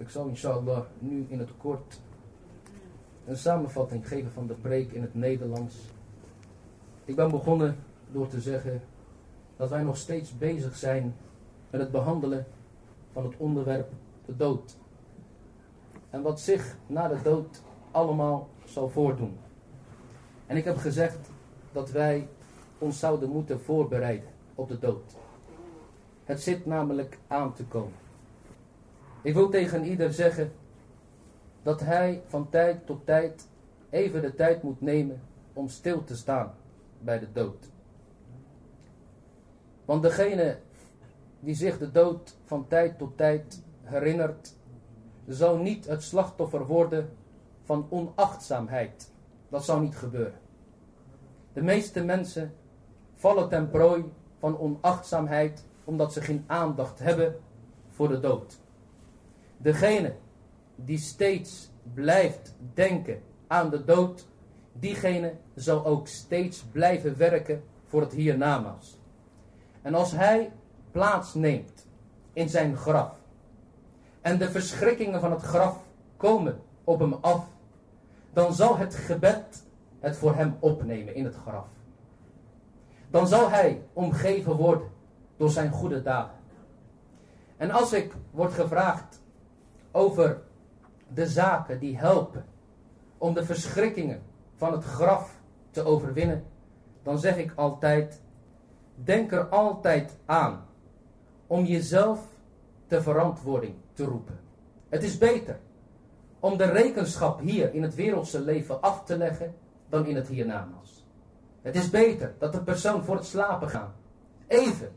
Ik zal inshallah nu in het kort een samenvatting geven van de preek in het Nederlands. Ik ben begonnen door te zeggen dat wij nog steeds bezig zijn met het behandelen van het onderwerp de dood. En wat zich na de dood allemaal zal voordoen. En ik heb gezegd dat wij ons zouden moeten voorbereiden op de dood. Het zit namelijk aan te komen. Ik wil tegen ieder zeggen dat hij van tijd tot tijd even de tijd moet nemen om stil te staan bij de dood. Want degene die zich de dood van tijd tot tijd herinnert, zal niet het slachtoffer worden van onachtzaamheid. Dat zal niet gebeuren. De meeste mensen vallen ten prooi van onachtzaamheid omdat ze geen aandacht hebben voor de dood. Degene die steeds blijft denken aan de dood, diegene zal ook steeds blijven werken voor het hiernamaals. En als hij plaatsneemt in zijn graf en de verschrikkingen van het graf komen op hem af, dan zal het gebed het voor hem opnemen in het graf. Dan zal hij omgeven worden door zijn goede daden. En als ik word gevraagd over de zaken die helpen om de verschrikkingen van het graf te overwinnen, dan zeg ik altijd, denk er altijd aan om jezelf ter verantwoording te roepen. Het is beter om de rekenschap hier in het wereldse leven af te leggen dan in het hiernamaals. Het is beter dat de persoon voor het slapen gaan even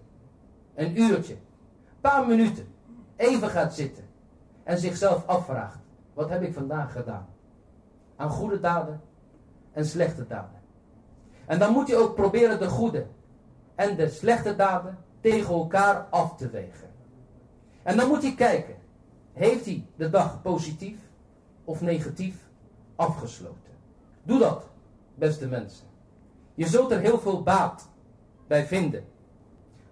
een uurtje, een paar minuten, even gaat zitten en zichzelf afvraagt: wat heb ik vandaag gedaan? Aan goede daden en slechte daden. En dan moet hij ook proberen de goede en de slechte daden tegen elkaar af te wegen. En dan moet hij kijken, heeft hij de dag positief of negatief afgesloten? Doe dat, beste mensen. Je zult er heel veel baat bij vinden.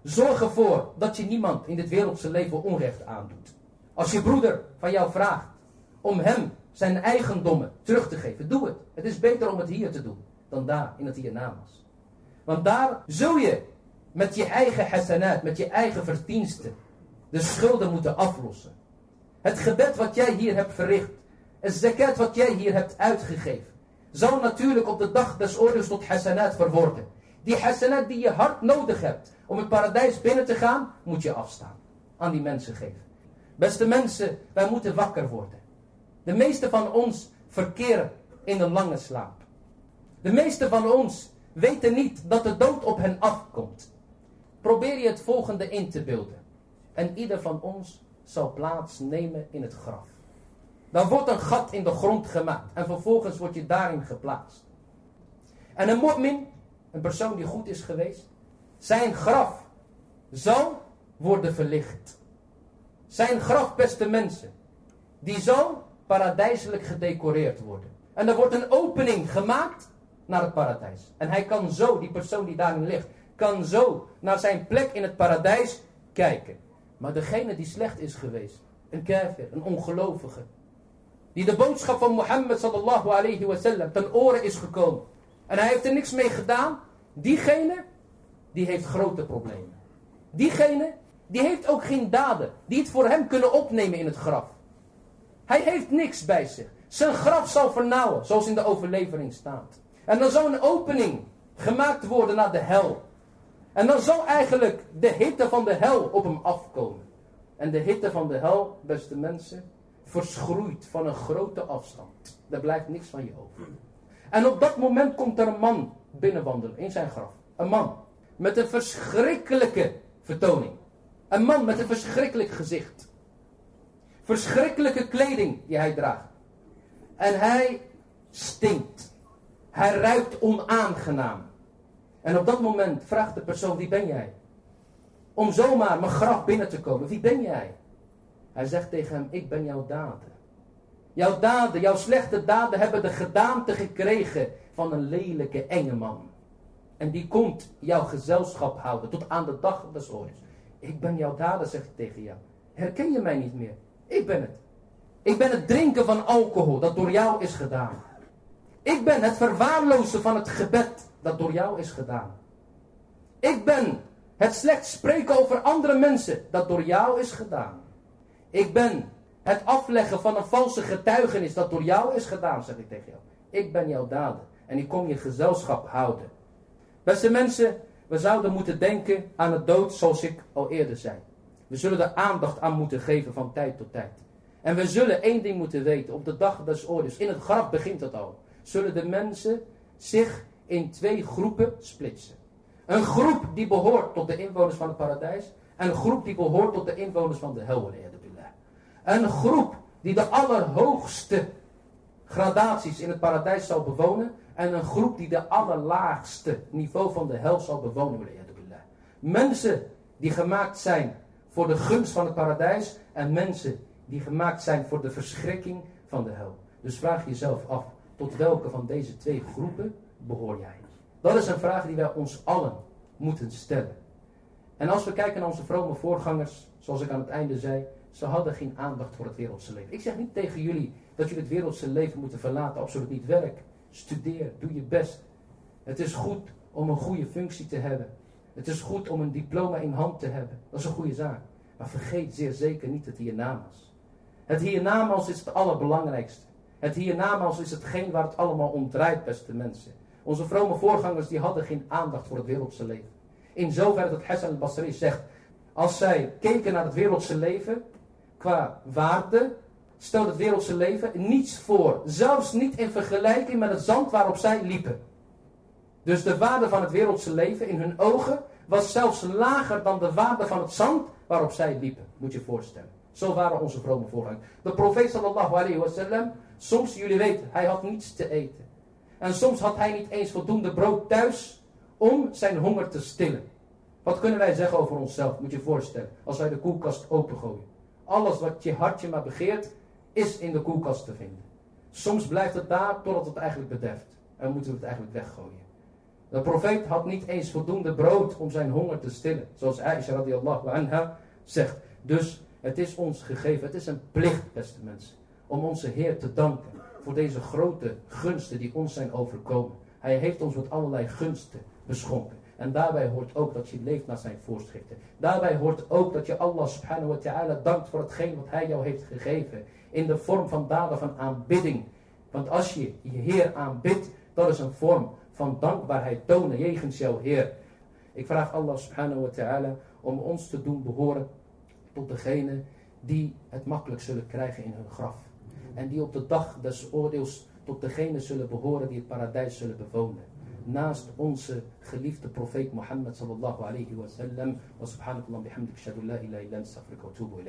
Zorg ervoor dat je niemand in dit wereldse leven onrecht aandoet. Als je broeder van jou vraagt om hem zijn eigendommen terug te geven, doe het. Het is beter om het hier te doen dan daar in het hiernamaals. Want daar zul je met je eigen hasanat, met je eigen verdiensten, de schulden moeten aflossen. Het gebed wat jij hier hebt verricht, het zakat wat jij hier hebt uitgegeven, zal natuurlijk op de dag des oordeels tot hasanat verworden. Die hasanat die je hard nodig hebt om het paradijs binnen te gaan, moet je afstaan. Aan die mensen geven. Beste mensen, wij moeten wakker worden. De meeste van ons verkeren in een lange slaap. De meeste van ons weten niet dat de dood op hen afkomt. Probeer je het volgende in te beelden. En ieder van ons zal plaats nemen in het graf. Dan wordt een gat in de grond gemaakt. En vervolgens word je daarin geplaatst. En een mu'min, een persoon die goed is geweest, zijn graf zal worden verlicht. Zijn graf, beste mensen, die zal paradijselijk gedecoreerd worden. En er wordt een opening gemaakt naar het paradijs. En hij kan zo, die persoon die daarin ligt, kan zo naar zijn plek in het paradijs kijken. Maar degene die slecht is geweest, een kafir, een ongelovige, die de boodschap van Mohammed sallallahu alayhi wasallam ten oren is gekomen. En hij heeft er niks mee gedaan. Diegene, die heeft grote problemen. Diegene, die heeft ook geen daden die het voor hem kunnen opnemen in het graf. Hij heeft niks bij zich. Zijn graf zal vernauwen, zoals in de overlevering staat. En dan zal een opening gemaakt worden naar de hel. En dan zal eigenlijk de hitte van de hel op hem afkomen. En de hitte van de hel, beste mensen, verschroeit van een grote afstand. Er blijft niks van je over. En op dat moment komt er een man binnenwandelen in zijn graf. Een man met een verschrikkelijke vertoning. Een man met een verschrikkelijk gezicht. Verschrikkelijke kleding die hij draagt. En hij stinkt. Hij ruikt onaangenaam. En op dat moment vraagt de persoon, wie ben jij? Om zomaar mijn graf binnen te komen. Wie ben jij? Hij zegt tegen hem, ik ben jouw daden. Jouw daden, jouw slechte daden hebben de gedaante gekregen van een lelijke enge man. En die komt jouw gezelschap houden tot aan de dag des oordeels. Ik ben jouw daden, zegt hij tegen jou. Herken je mij niet meer? Ik ben het. Ik ben het drinken van alcohol dat door jou is gedaan. Ik ben het verwaarlozen van het gebed dat door jou is gedaan. Ik ben het slecht spreken over andere mensen dat door jou is gedaan. Ik ben het afleggen van een valse getuigenis dat door jou is gedaan, zeg ik tegen jou. Ik ben jouw dader en ik kom je gezelschap houden. Beste mensen, we zouden moeten denken aan het dood zoals ik al eerder zei. We zullen er aandacht aan moeten geven van tijd tot tijd. En we zullen één ding moeten weten. Op de dag des oordeels, in het graf begint het al. Zullen de mensen zich in twee groepen splitsen. Een groep die behoort tot de inwoners van het paradijs. En een groep die behoort tot de inwoners van de hel. Een groep die de allerhoogste gradaties in het paradijs zal bewonen. En een groep die de allerlaagste niveau van de hel zal bewonen. Mensen die gemaakt zijn voor de gunst van het paradijs. En mensen die gemaakt zijn voor de verschrikking van de hel. Dus vraag jezelf af, tot welke van deze twee groepen behoor jij? Dat is een vraag die wij ons allen moeten stellen. En als we kijken naar onze vrome voorgangers, zoals ik aan het einde zei, ze hadden geen aandacht voor het wereldse leven. Ik zeg niet tegen jullie dat jullie het wereldse leven moeten verlaten, absoluut niet. Werk, studeer, doe je best. Het is goed om een goede functie te hebben. Het is goed om een diploma in hand te hebben. Dat is een goede zaak. Maar vergeet zeer zeker niet het hiernamaals. Het hiernamaals is het allerbelangrijkste. Het hiernamaals is hetgeen waar het allemaal om draait, beste mensen. Onze vrome voorgangers die hadden geen aandacht voor het wereldse leven. In zoverre dat Hassan al-Basri zegt, als zij keken naar het wereldse leven, qua waarde, stelde het wereldse leven niets voor. Zelfs niet in vergelijking met het zand waarop zij liepen. Dus de waarde van het wereldse leven in hun ogen was zelfs lager dan de waarde van het zand waarop zij liepen. Moet je je voorstellen. Zo waren onze vrome voorgangers. De profeet sallallahu alayhi wasallam, soms, jullie weten, hij had niets te eten. En soms had hij niet eens voldoende brood thuis om zijn honger te stillen. Wat kunnen wij zeggen over onszelf, moet je je voorstellen, als wij de koelkast opengooien. Alles wat je hartje maar begeert, is in de koelkast te vinden. Soms blijft het daar totdat het eigenlijk bederft. En moeten we het eigenlijk weggooien. De profeet had niet eens voldoende brood om zijn honger te stillen. Zoals Aisha radiallahu anha zegt. Dus het is ons gegeven, het is een plicht, beste mensen, om onze Heer te danken voor deze grote gunsten die ons zijn overkomen. Hij heeft ons met allerlei gunsten beschonken. En daarbij hoort ook dat je leeft naar zijn voorschriften. Daarbij hoort ook dat je Allah subhanahu wa ta'ala dankt voor hetgeen wat hij jou heeft gegeven. In de vorm van daden van aanbidding. Want als je je Heer aanbidt, dat is een vorm van dankbaarheid tonen jegens jouw Heer. Ik vraag Allah subhanahu wa ta'ala om ons te doen behoren tot degene die het makkelijk zullen krijgen in hun graf. En die op de dag des oordeels tot degene zullen behoren die het paradijs zullen bewonen. Naast onze geliefde profeet Mohammed sallallahu alayhi wa sallam. Wa bihamdik shadu la ilaha illa wa atubu.